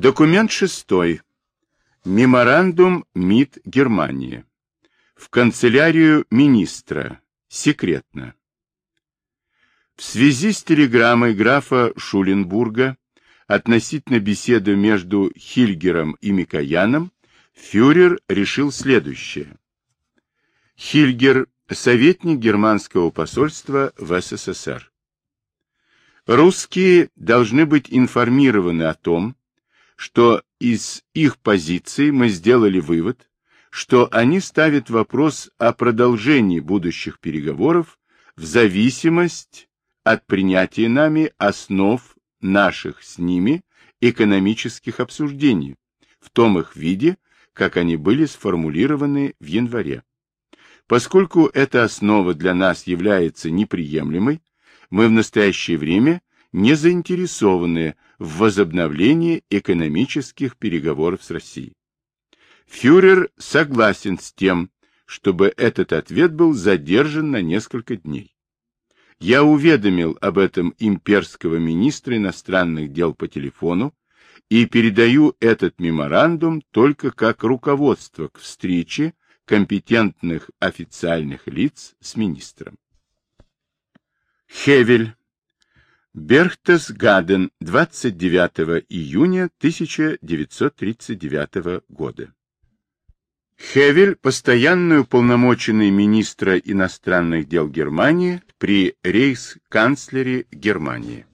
Документ шестой. Меморандум МИД Германии. В канцелярию министра. Секретно. В связи с телеграммой графа Шуленбурга относительно беседы между Хильгером и Микояном, фюрер решил следующее. Хильгер – советник германского посольства в СССР. Русские должны быть информированы о том, что из их позиции мы сделали вывод, что они ставят вопрос о продолжении будущих переговоров в зависимость от принятия нами основ наших с ними экономических обсуждений в том их виде, как они были сформулированы в январе. Поскольку эта основа для нас является неприемлемой, мы в настоящее время не заинтересованы в возобновлении экономических переговоров с Россией. Фюрер согласен с тем, чтобы этот ответ был задержан на несколько дней. Я уведомил об этом имперского министра иностранных дел по телефону и передаю этот меморандум только как руководство к встрече компетентных официальных лиц с министром. Хевель Берхтесгаден, 29 июня 1939 года. Хевель, постоянный уполномоченный министра иностранных дел Германии при рейхсканцлере Германии.